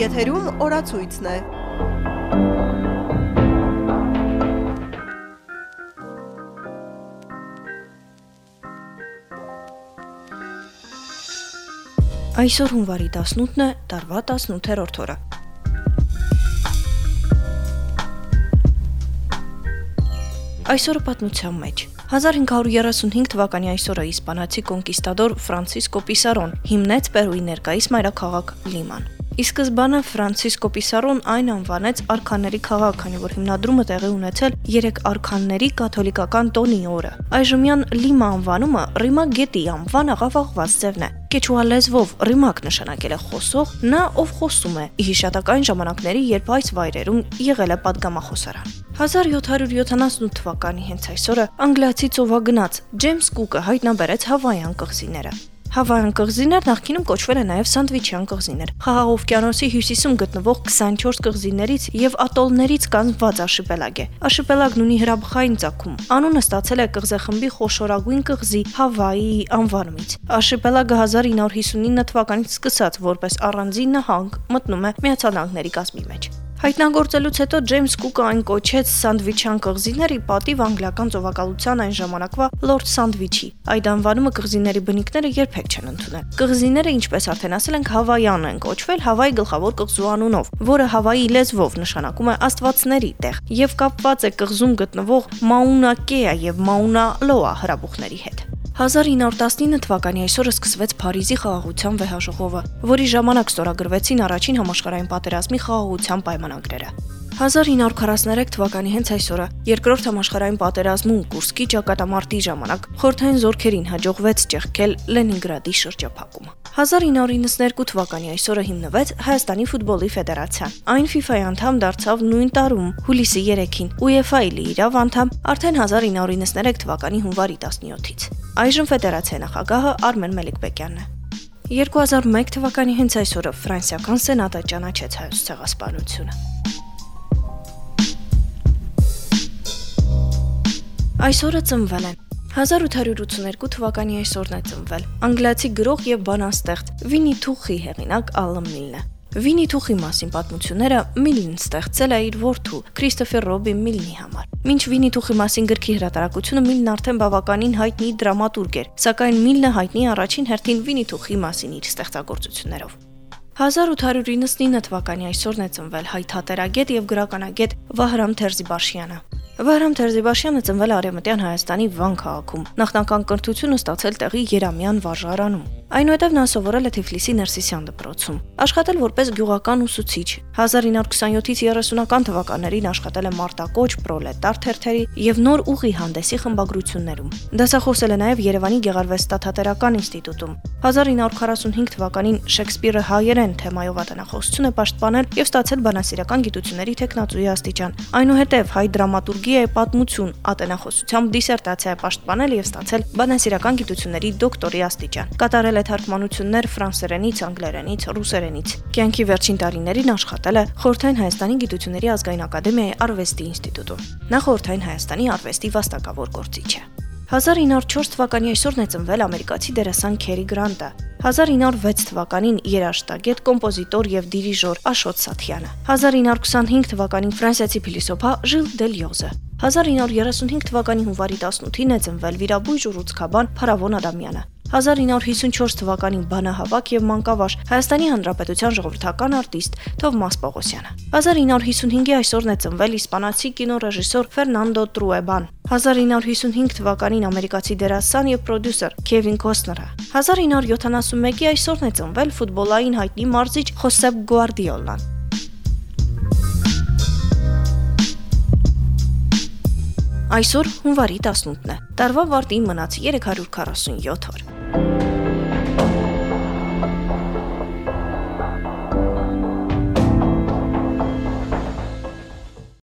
Եթերում օրացույցն է։ Այսօր հունվարի 18-ն է, տարվա 18-րդ օրը։ Այսօրը պատմության մեջ 1535 թվականի այսօրը իսպանացի կոնկիստադոր Ֆրանցիսկո Պիսարոն հիմնեց Պերուի ներկայիս մայրաքաղաք Լիման։ Ի սկզբանե Ֆրանցիսկո Պիսարոն այն անվանեց արքաների քաղաք, քանի որ հիմնադրումը տեղի ունեցել 3 արքանների կաթոլիկական տոնի օրը։ Այժմյան Լիմա անվանումը Ռիմա գետի անվան աղավաղված ձևն է։ Կեչուա լեզվով ռիմակ նշանակել է խոսող, նա ով խոսում է, հիշատակային ժամանակների, երբ այս վայրերում եղել է падգամախոսարան։ 1778 թվականի հենց այսօրը անգլիացի ծովագնաց Ջեյմս Կուկը հայտնաբերեց Հավայան կղզիները։ Հավայան կղզիներ նախկինում կոչվել է նաև Սանդվիչյան կղզիներ։ Խաղաղ օվկիանոսի հյուսիսում գտնվող 24 կղզիներից եւ ատոլներից կազմված արշիպելագ է։ Արշիպելագն ունի հրաբխային ծագում։ Անունը ստացել է կղզեխմբի խոշորագույն կղզի Հավայի անվանումից։ Արշիպելագը 1959 թվականից սկսած որպես առանձին նահանգ մտնում է Միացյալ Նահանգների կազմի մեջ։ Հայտնագործելուց հետո Ջեյմս Կուկը այն կոչեց Սանդվիչյան կղզիների պատիվ անգլիական ծովակալության այն ժամանակվա Լորդ Սանդվիչի։ Այդ անվանումը կղզիների բնիկները երբեք չեն ընդունել։ Կղզիները, ինչպես արդեն ասել ենք, Հավայան են կոչվել Հավայի գլխավոր կղզու անունով, որը Հավայի լեզվով նշանակում է աստվածների տեղ եւ կապված է կղզում գտնվող Մաունա Կեա եւ Մաունա Լոա հրաբուխների հետ։ 1919 թվականի այսօրը սկսվեց Փարիզի խաղաղության վեհաժողովը, որի ժամանակ ստորագրվեցին առաջին համաշխարհային պատերազմի խաղաղության պայմանագրերը։ 1943 թվականի հենց այսօրը երկրորդ համաշխարհային պատերազմում Կուրսկի ճակատամարտի ժամանակ խորթային զորքերին հաջողվեց ճեղքել Լենինգրադի շրջափակումը։ 1992 թվականի այսօրը հիմնվեց Հայաստանի ֆուտբոլի ֆեդերացիան։ Այն FIFA-ի անդամ դարձավ նույն տարում, հուլիսի 3-ին, UEFA-ի լիիրավ անդամ արդեն 1993 թվականի հունվարի 17-ից։ Այժմ ֆեդերացիայի նախագահը Արմեն Մելիքբեկյանն է։ 2001 թվականի հենց այսօրը ֆրանսիական սենատը ճանաչեց հայոց ցեղասպանությունը։ Այսօրը ծնվել են 1882 թվականի այսօրն է ծնվել անգլիացի գրող եւ բանաստեղծ Վինի Թուխի հեղինակ Ալլն Միլնը։ Վինի Թուխի մասին պատմությունները Միլին ստեղծել է իր որդու Քրիստոֆեր Ռոբին Միլնի համար։ Մինչ Վինի Թուխի մասին գրքի հրատարակությունը Միլն արդեն բավականին հայտնի դրամատուրգ էր, սակայն Միլնը հայտնի առաջին հերթին Վինի Թուխի մասին իր ստեղծագործություններով։ 1899 թվականի այսօրն է ծնվել հայ թատերագետ եւ գրականագետ Վահրամ Թերզիբաշյանը։ Վահրամ Թերզիբաշյանը ծնվել է Արեմտյան Հայաստանի Վան քաղաքում։ Նախնական կրթությունը ստացել տեղի Երամյան վարժարանում։ Այնուհետև նա սովորել է Թիֆլիսի Ներսիսյան դպրոցում։ Աշխատել որպես գյուղական ուսուցիչ։ 1927-ից 30-ական թվականներին աշխատել է Մարտակոչ, Պրոլետար թերթերի եւ Նոր ուղի հանդեսի խմբագրություններում։ Դասախոսել է նաեւ Երևանի Գեղարվեստաթատերական ինստիտուտում։ 1945 թվականին Շեքսպիրը հայերեն թեմայով ատենախոսություն է պաշտպանել եւ ստացել բանասիրական գիտությունների տեխնացուի աստիճան։ Այնուհետև հայ դրամատուրգիայի պատմություն ատենախոսությամբ դիսերտացիա է պաշտպանել եւ ստացել բանասիրական գիտությունների դոկտորի աստիճան։ Կատարել է թարգմանություններ ֆրանսերենից, անգլերենից, ռուսերենից։ Կյանքի վերջին տարիներին աշխատել է Խորհրդային Հայաստանի Գիտությունների ազգային ակադեմիայի Արվեստի ինստիտուտում։ Նա Խորհրդային Հայաստանի արվեստի վաստակավոր գործիչ է։ 1904 թվականի այսօրն է ծնվել ամերիկացի դերասան Քերի Գրանտը։ 1906 թվականին երաժշտագետ, կոմպոզիտոր եւ դիրիժոր Աշոտ Սաթյանը։ 1925 թվականին ֆրանսիացի փիլիսոփա Ժիլ Դելյոզը։ 1935 թվականի հունվարի 18-ին է ծնվել վիրաբույժ ու ռուսկաբան Փարավոն Ադամյանը։ 1954 թվականին բանահավաք եւ մանկավար Հայաստանի Հանրապետության ժողովրդական արտիստ Թովմաս Պողոսյանը։ 1955-ի այսօրն է ծնվել իսպանացի կինոռեժիսոր Ֆերնանդո Տրուեբան։ 1955 թվականին ամերիկացի դերասան եւ պրոդյուսեր Քևին Կոստները։ 1971-ի այսօրն է ծնվել ֆուտբոլային հայտնի մարզիչ Խոսեփ Գուարդիոլան։ Այսօր հունվարի 18-ն է։ Տարվա վարտին մնաց 347 օր։ you